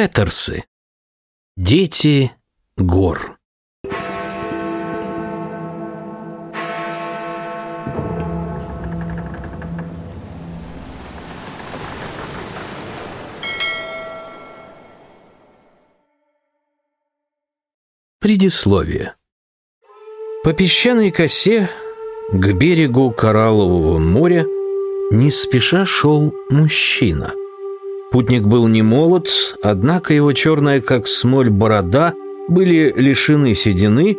Петерсы. Дети гор. Предисловие. По песчаной косе к берегу Кораллового моря не спеша шел мужчина. Путник был не молод, однако его черная, как смоль, борода были лишены седины,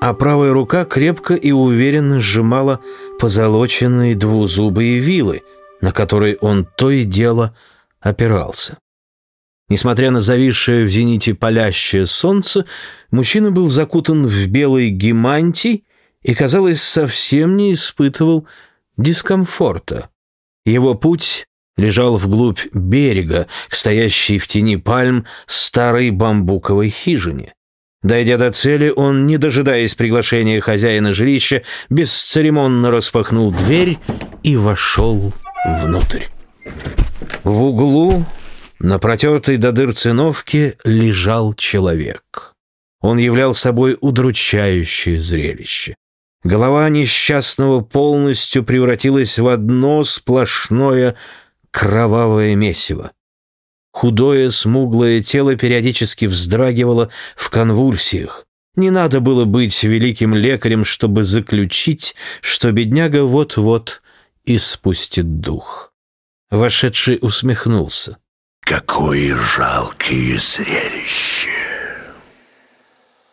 а правая рука крепко и уверенно сжимала позолоченные двузубые вилы, на которые он то и дело опирался. Несмотря на зависшее в зените палящее солнце, мужчина был закутан в белый гемантий и, казалось, совсем не испытывал дискомфорта. Его путь лежал вглубь берега, к стоящей в тени пальм старой бамбуковой хижине. Дойдя до цели, он, не дожидаясь приглашения хозяина жилища, бесцеремонно распахнул дверь и вошел внутрь. В углу, на протертой до дыр циновке, лежал человек. Он являл собой удручающее зрелище. Голова несчастного полностью превратилась в одно сплошное кровавое месиво. Худое, смуглое тело периодически вздрагивало в конвульсиях. Не надо было быть великим лекарем, чтобы заключить, что бедняга вот-вот испустит дух. Вошедший усмехнулся. «Какое жалкое зрелище!»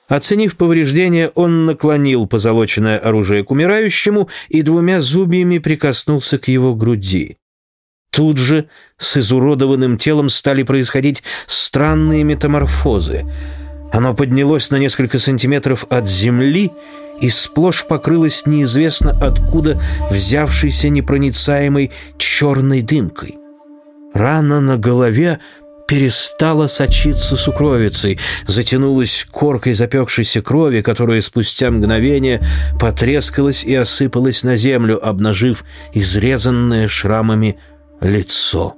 Оценив повреждения, он наклонил позолоченное оружие к умирающему и двумя зубьями прикоснулся к его груди. Тут же с изуродованным телом стали происходить странные метаморфозы. Оно поднялось на несколько сантиметров от земли и сплошь покрылось неизвестно откуда взявшейся непроницаемой черной дымкой. Рана на голове перестала сочиться сукровицей, затянулась коркой запекшейся крови, которая спустя мгновение потрескалась и осыпалась на землю, обнажив изрезанное шрамами лицо.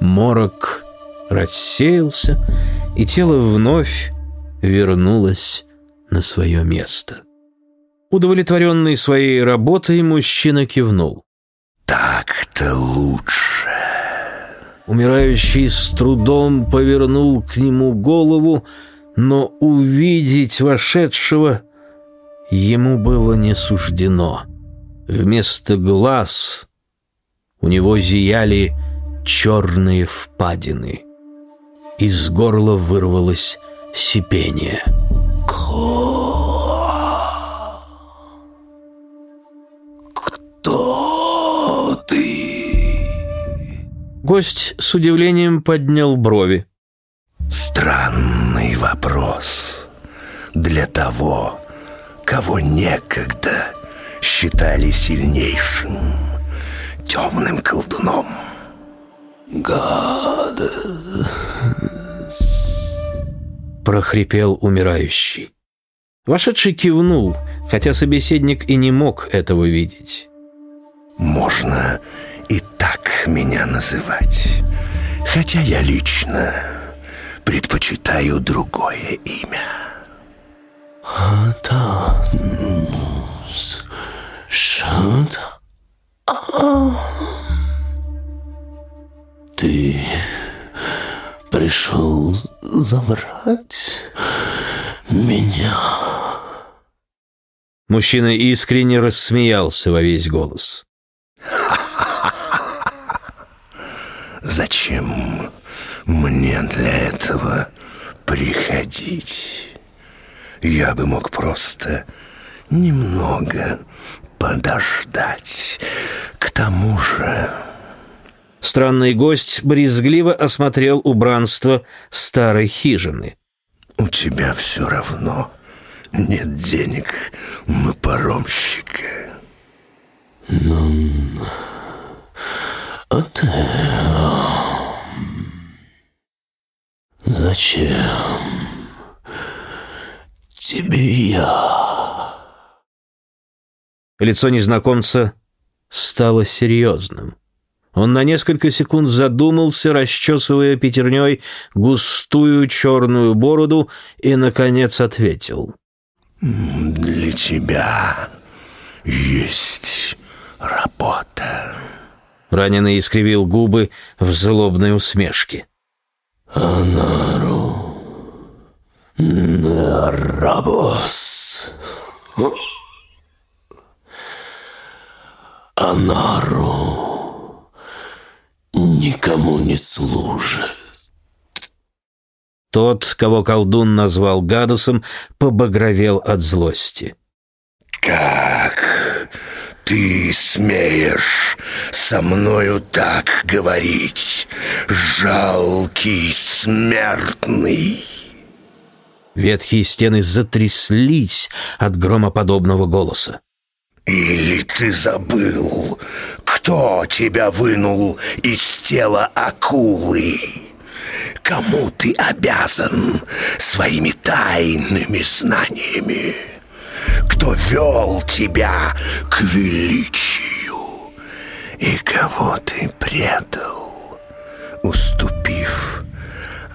Морок рассеялся, и тело вновь вернулось на свое место. Удовлетворенный своей работой, мужчина кивнул. «Так-то лучше». Умирающий с трудом повернул к нему голову, но увидеть вошедшего ему было не суждено. Вместо глаз у него зияли черные впадины. Из горла вырвалось сипение. «Кто ты?» Гость с удивлением поднял брови. Странный вопрос для того, кого некогда считали сильнейшим темным колдуном. «Гадос!» прохрипел умирающий. Вошедший кивнул, хотя собеседник и не мог этого видеть. «Можно и так меня называть, хотя я лично предпочитаю другое имя». «Атанус, что-то ты пришел забрать меня. Мужчина искренне рассмеялся во весь голос. Зачем мне для этого приходить? Я бы мог просто немного подождать. К тому же... Странный гость брезгливо осмотрел убранство старой хижины. У тебя все равно нет денег на паромщика. Ну, а ты... Зачем тебе я? Лицо незнакомца стало серьезным. Он на несколько секунд задумался, расчесывая пятерней густую черную бороду, и, наконец, ответил. «Для тебя есть работа». Раненый искривил губы в злобной усмешке. Анару. Нарабос. Анару никому не служит. Тот, кого колдун назвал Гадусом, побагровел от злости. «Как ты смеешь со мною так говорить, жалкий смертный?» Ветхие стены затряслись от громоподобного голоса. «Или ты забыл, кто тебя вынул из тела акулы?» Кому ты обязан своими тайными знаниями? Кто вел тебя к величию? И кого ты предал, уступив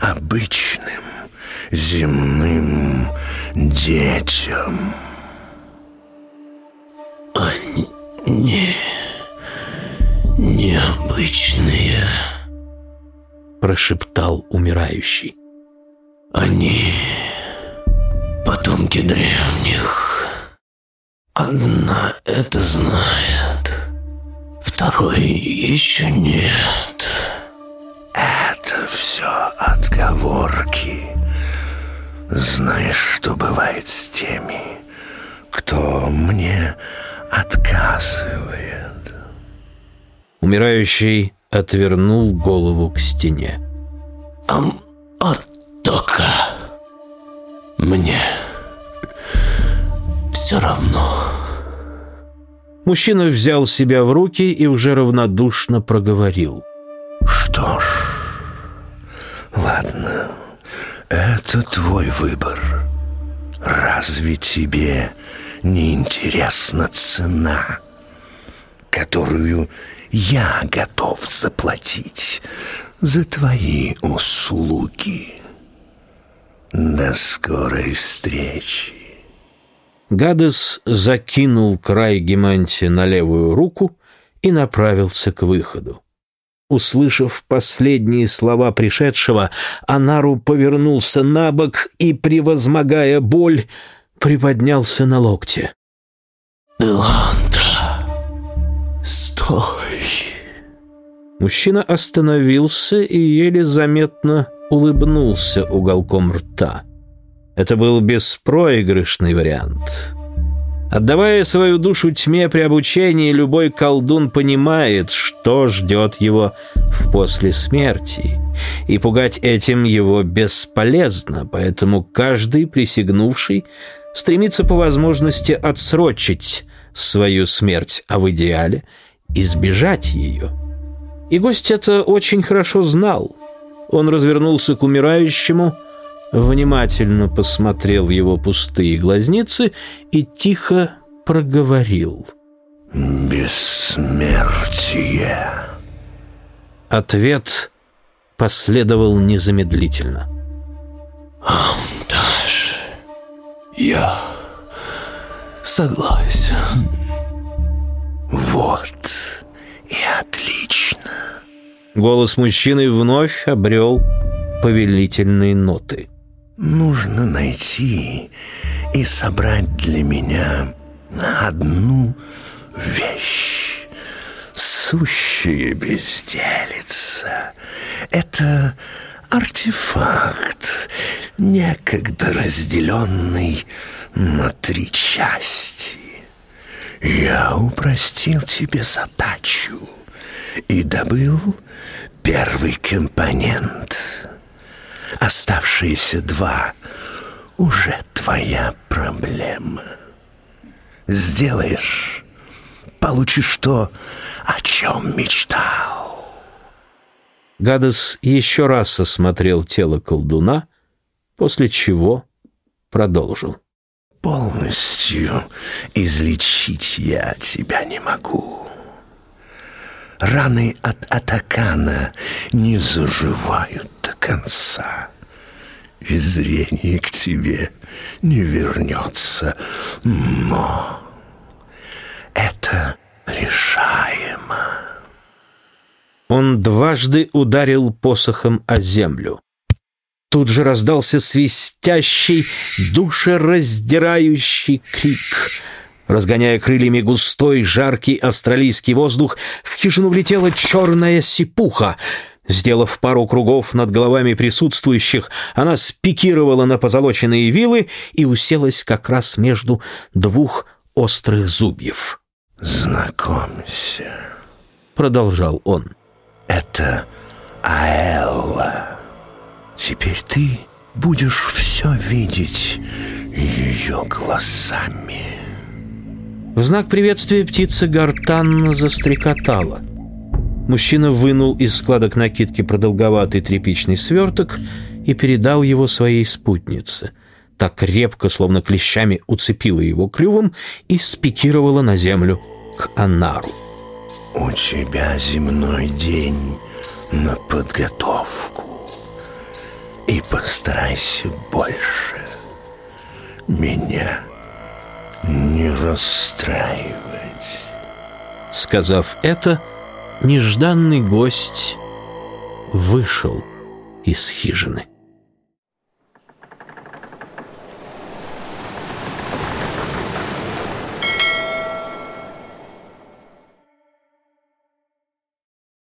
обычным земным детям? Не... необычные прошептал умирающий. Они потомки древних. Одна это знает, второй еще нет. Это все отговорки. Знаешь, что бывает с теми, кто мне отказывает? Умирающий отвернул голову к стене. Ам, только мне все равно. Мужчина взял себя в руки и уже равнодушно проговорил. Что ж, ладно, это твой выбор. Разве тебе не интересна цена, которую я готов заплатить за твои услуги. До скорой встречи. Гадес закинул край геманти на левую руку и направился к выходу. Услышав последние слова пришедшего, Анару повернулся на бок и, превозмогая боль, приподнялся на локте. «Эландра, стой!» Мужчина остановился и еле заметно улыбнулся уголком рта. Это был беспроигрышный вариант. Отдавая свою душу тьме при обучении, любой колдун понимает, что ждет его в после смерти, и пугать этим его бесполезно, поэтому каждый присягнувший стремится по возможности отсрочить свою смерть, а в идеале избежать ее. И гость это очень хорошо знал. Он развернулся к умирающему, внимательно посмотрел в его пустые глазницы и тихо проговорил. «Бессмертие». Ответ последовал незамедлительно. «Амташ, я согласен». «Вот и отлично». Голос мужчины вновь обрел повелительные ноты. «Нужно найти и собрать для меня одну вещь. Сущая безделица. Это артефакт, некогда разделенный на три части. Я упростил тебе задачу и добыл первый компонент. Оставшиеся два уже твоя проблема. Сделаешь, получишь то, о чем мечтал. Гадес еще раз осмотрел тело колдуна, после чего продолжил. Полностью излечить я тебя не могу. раны от атакана не заживают до конца. И зрение к тебе не вернется. Но это решаемо. Он дважды ударил посохом о землю. Тут же раздался свистящий, душераздирающий крик. Разгоняя крыльями густой, жаркий австралийский воздух, в хижину влетела черная сипуха. Сделав пару кругов над головами присутствующих, она спикировала на позолоченные вилы и уселась как раз между двух острых зубьев. «Знакомься», — продолжал он. «Это Аэлла. Теперь ты будешь все видеть ее глазами». В знак приветствия птица гортанно застрекотала. Мужчина вынул из складок накидки продолговатый тряпичный сверток и передал его своей спутнице. Так крепко, словно клещами, уцепила его клювом и спикировала на землю к Анару. «У тебя земной день на подготовку, и постарайся больше меня не расстраивать. Сказав это, нежданный гость вышел из хижины.